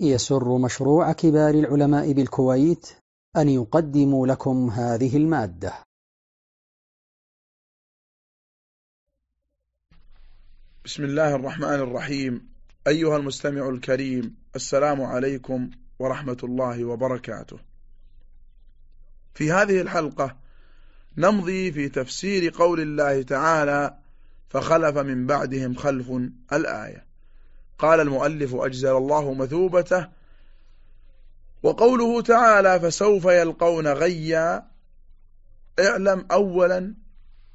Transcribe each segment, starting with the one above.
يسر مشروع كبار العلماء بالكويت أن يقدم لكم هذه المادة. بسم الله الرحمن الرحيم. أيها المستمع الكريم السلام عليكم ورحمة الله وبركاته. في هذه الحلقة نمضي في تفسير قول الله تعالى فخلف من بعدهم خلف الآية قال المؤلف أجزل الله مثوبته وقوله تعالى فسوف يلقون غيا اعلم أولا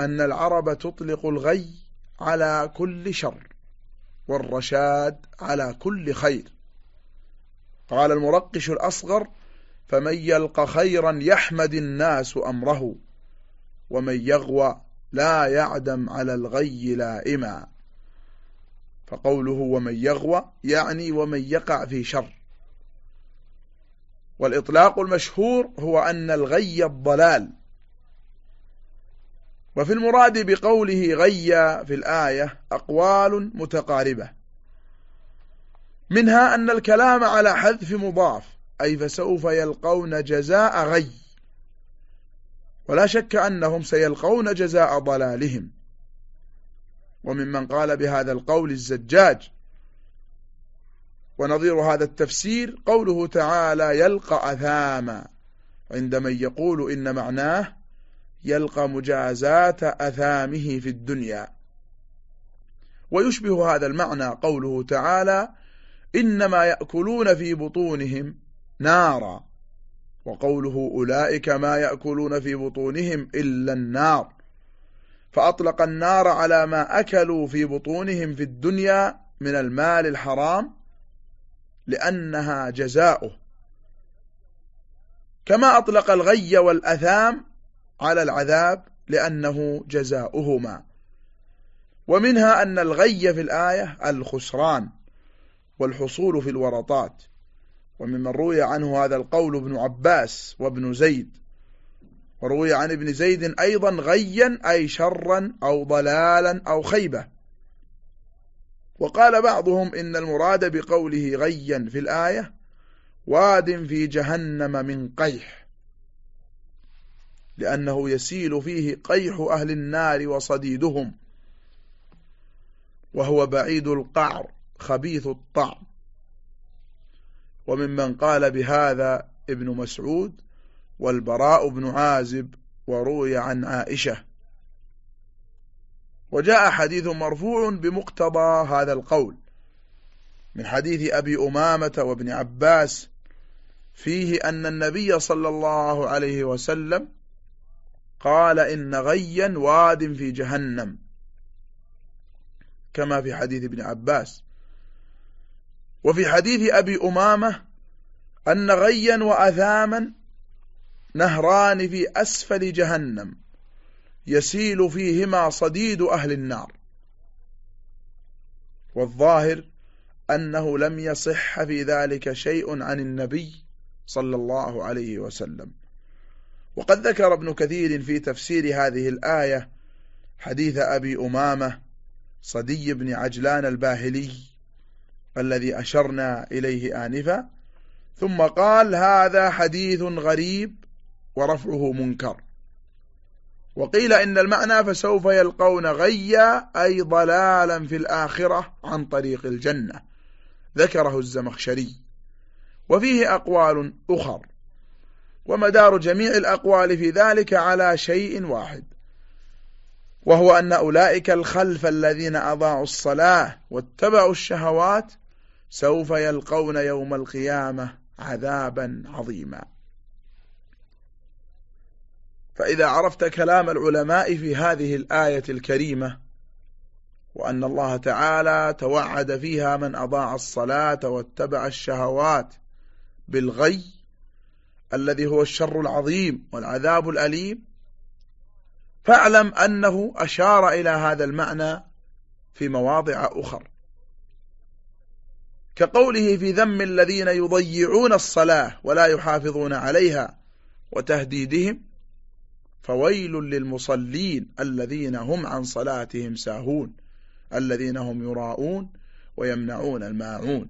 أن العرب تطلق الغي على كل شر والرشاد على كل خير قال المرقش الأصغر فمن يلق خيرا يحمد الناس أمره ومن يغوى لا يعدم على الغي لائما فقوله ومن يغوى يعني ومن يقع في شر. والإطلاق المشهور هو أن الغي الضلال. وفي المراد بقوله غي في الآية أقوال متقاربة. منها أن الكلام على حذف مضاف أي فسوف يلقون جزاء غي. ولا شك أنهم سيلقون جزاء ضلالهم. وممن قال بهذا القول الزجاج. ونظير هذا التفسير قوله تعالى يلقى أثاما عند من يقول إن معناه يلقى مجازات أثامه في الدنيا. ويشبه هذا المعنى قوله تعالى إنما يأكلون في بطونهم نارا وقوله أولئك ما يأكلون في بطونهم إلا النار. فأطلق النار على ما أكلوا في بطونهم في الدنيا من المال الحرام لأنها جزاؤه. كما أطلق الغي والأثام على العذاب لأنه جزاؤهما. ومنها أن الغي في الآية الخسران والحصول في الورطات. وممن روي عنه هذا القول ابن عباس وابن زيد. وروي عن ابن زيد أيضا غيا أي شرا أو ضلالا أو خيبة. وقال بعضهم إن المراد بقوله غيا في الآية واد في جهنم من قيح لأنه يسيل فيه قيح أهل النار وصديدهم وهو بعيد القعر خبيث الطعم. وممن قال بهذا ابن مسعود والبراء بن عازب وروي عن عائشة. وجاء حديث مرفوع بمقتضى هذا القول من حديث أبي أمامة وابن عباس فيه أن النبي صلى الله عليه وسلم قال إن غيا واد في جهنم كما في حديث ابن عباس. وفي حديث أبي أمامة أن غيا وأثاما نهران في أسفل جهنم يسيل فيهما صديد أهل النار. والظاهر أنه لم يصح في ذلك شيء عن النبي صلى الله عليه وسلم. وقد ذكر ابن كثير في تفسير هذه الآية حديث أبي أمامة صدي بن عجلان الباهلي الذي أشرنا إليه آنفا ثم قال هذا حديث غريب ورفعه منكر. وقيل إن المعنى فسوف يلقون غيا أي ضلالا في الآخرة عن طريق الجنة. ذكره الزمخشري. وفيه أقوال أخر. ومدار جميع الأقوال في ذلك على شيء واحد. وهو أن أولئك الخلف الذين أضاعوا الصلاة واتبعوا الشهوات سوف يلقون يوم القيامة عذابا عظيما. فإذا عرفت كلام العلماء في هذه الآية الكريمة وأن الله تعالى توعد فيها من أضاع الصلاة واتبع الشهوات بالغي الذي هو الشر العظيم والعذاب الأليم فاعلم أنه أشار إلى هذا المعنى في مواضع أخر. كقوله في ذم الذين يضيعون الصلاة ولا يحافظون عليها وتهديدهم فويل للمصلين الذين هم عن صلاتهم ساهون الذين هم يراءون ويمنعون الماعون.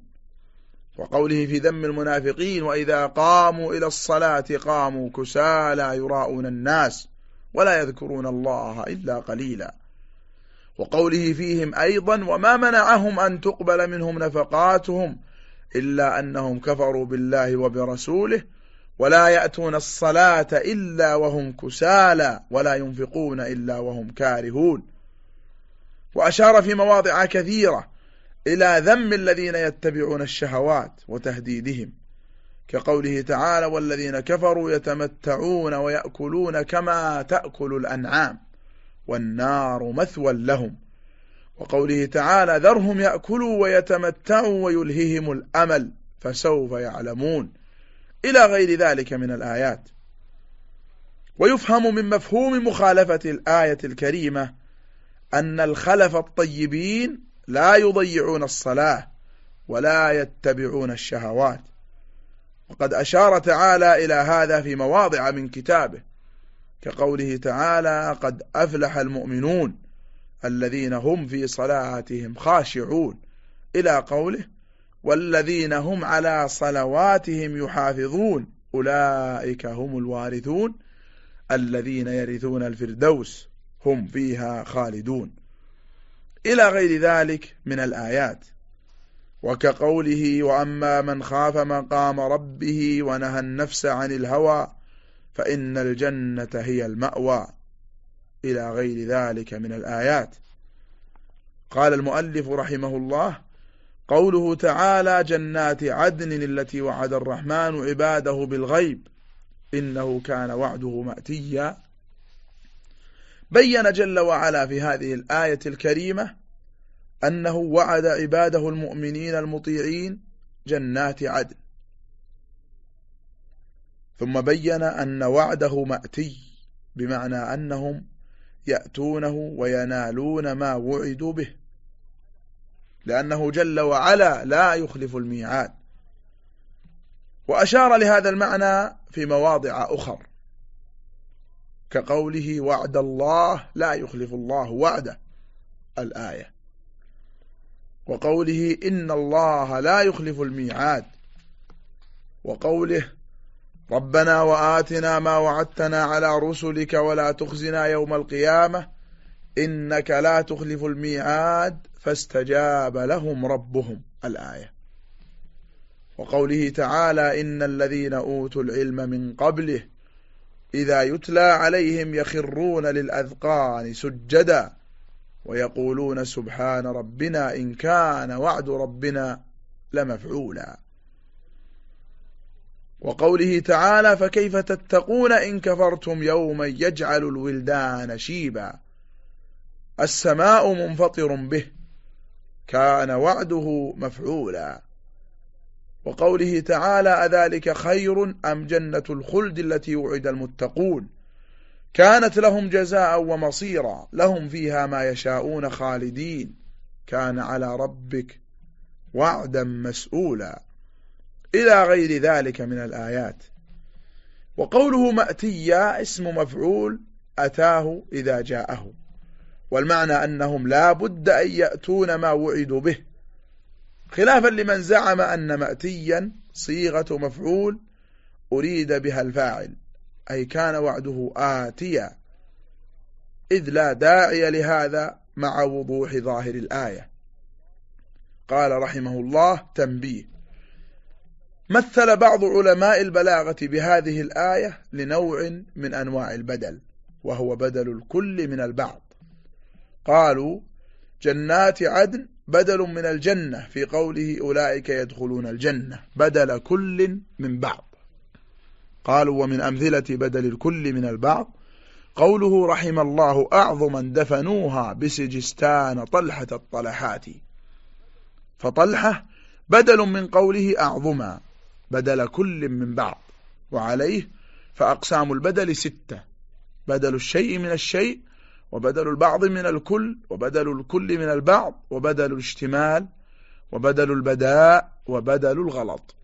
وقوله في ذم المنافقين وإذا قاموا إلى الصلاة قاموا كسالى يراءون الناس ولا يذكرون الله إلا قليلا. وقوله فيهم أيضا وما منعهم أن تقبل منهم نفقاتهم إلا أنهم كفروا بالله وبرسوله ولا يأتون الصلاة إلا وهم كسالى ولا ينفقون إلا وهم كارهون. وأشار في مواضع كثيرة إلى ذم الذين يتبعون الشهوات وتهديدهم كقوله تعالى والذين كفروا يتمتعون ويأكلون كما تأكل الأنعام والنار مثوى لهم. وقوله تعالى ذرهم يأكلوا ويتمتعوا ويلههم الأمل فسوف يعلمون. إلى غير ذلك من الآيات. ويفهم من مفهوم مخالفة الآية الكريمة أن الخلف الطيبين لا يضيعون الصلاة ولا يتبعون الشهوات. وقد أشار تعالى إلى هذا في مواضع من كتابه كقوله تعالى قد أفلح المؤمنون الذين هم في صلاتهم خاشعون إلى قوله والذين هم على صلواتهم يحافظون. أولئك هم الوارثون. الذين يرثون الفردوس هم فيها خالدون. إلى غير ذلك من الآيات. وكقوله وأما من خاف مقام ربه ونهى النفس عن الهوى فإن الجنة هي المأوى. إلى غير ذلك من الآيات. قال المؤلف رحمه الله قوله تعالى جنات عدن التي وعد الرحمن عباده بالغيب إنه كان وعده مأتيا. بين جل وعلا في هذه الآية الكريمة أنه وعد عباده المؤمنين المطيعين جنات عدن. ثم بين أن وعده مأتي بمعنى أنهم يأتونه وينالون ما وعدوا به. لأنه جل وعلا لا يخلف الميعاد. وأشار لهذا المعنى في مواضع أخر. كقوله وعد الله لا يخلف الله وعده. الآية. وقوله إن الله لا يخلف الميعاد. وقوله ربنا وآتنا ما وعدتنا على رسلك ولا تخزنا يوم القيامة. إنك لا تخلف الميعاد فاستجاب لهم ربهم. الآية. وقوله تعالى إن الذين أوتوا العلم من قبله إذا يتلى عليهم يخرون للأذقان سجدا ويقولون سبحان ربنا إن كان وعد ربنا لمفعولا. وقوله تعالى فكيف تتقون إن كفرتم يوما يجعل الولدان شيبا. السماء منفطر به كان وعده مفعولا. وقوله تعالى أذلك خير أم جنة الخلد التي وعد المتقون؟ كانت لهم جزاء ومصيرا لهم فيها ما يشاءون خالدين. كان على ربك وعدا مسؤولا. إلى غير ذلك من الآيات. وقوله مأتيا اسم مفعول أتاه إذا جاءه. والمعنى أنهم لا بد أن يأتون ما وعدوا به. خلافا لمن زعم أن مأتيا صيغة مفعول أريد بها الفاعل أي كان وعده آتيا إذ لا داعي لهذا مع وضوح ظاهر الآية. قال رحمه الله تنبيه. مثل بعض علماء البلاغة بهذه الآية لنوع من أنواع البدل وهو بدل الكل من البعض. قالوا جنات عدن بدل من الجنة. في قوله أولئك يدخلون الجنة بدل كل من بعض. قالوا ومن أمثلة بدل الكل من البعض. قوله رحم الله أعظما دفنوها بسجستان طلحة الطلحات. فطلحة بدل من قوله أعظما بدل كل من بعض. وعليه فأقسام البدل ستة. بدل الشيء من الشيء وبدل البعض من الكل وبدل الكل من البعض وبدل الاشتمال وبدل البداء وبدل الغلط.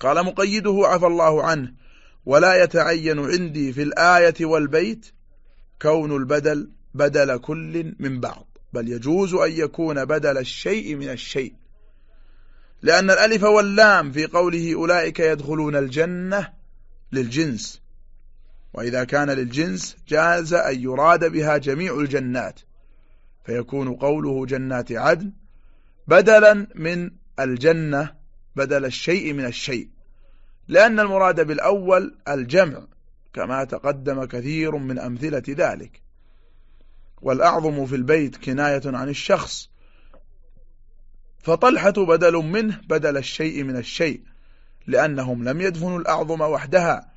قال مقيده عفى الله عنه ولا يتعين عندي في الآية والبيت كون البدل بدل كل من بعض بل يجوز أن يكون بدل الشيء من الشيء. لأن الألف واللام في قوله أولئك يدخلون الجنة للجنس. وإذا كان للجنس جاز أن يراد بها جميع الجنات فيكون قوله جنات عدن بدلا من الجنة بدل الشيء من الشيء لأن المراد بالأول الجمع كما تقدم كثير من أمثلة ذلك. والأعظم في البيت كناية عن الشخص فطلحة بدل منه بدل الشيء من الشيء لأنهم لم يدفنوا الأعظم وحدها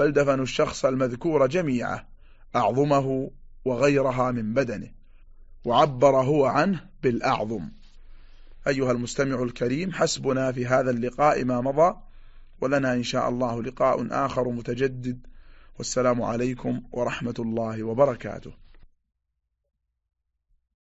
بل دفنوا الشخص المذكور جميعه أعظمه وغيرها من بدنه وعبر هو عنه بالأعظم. أيها المستمع الكريم حسبنا في هذا اللقاء ما مضى ولنا إن شاء الله لقاء آخر متجدد والسلام عليكم ورحمة الله وبركاته.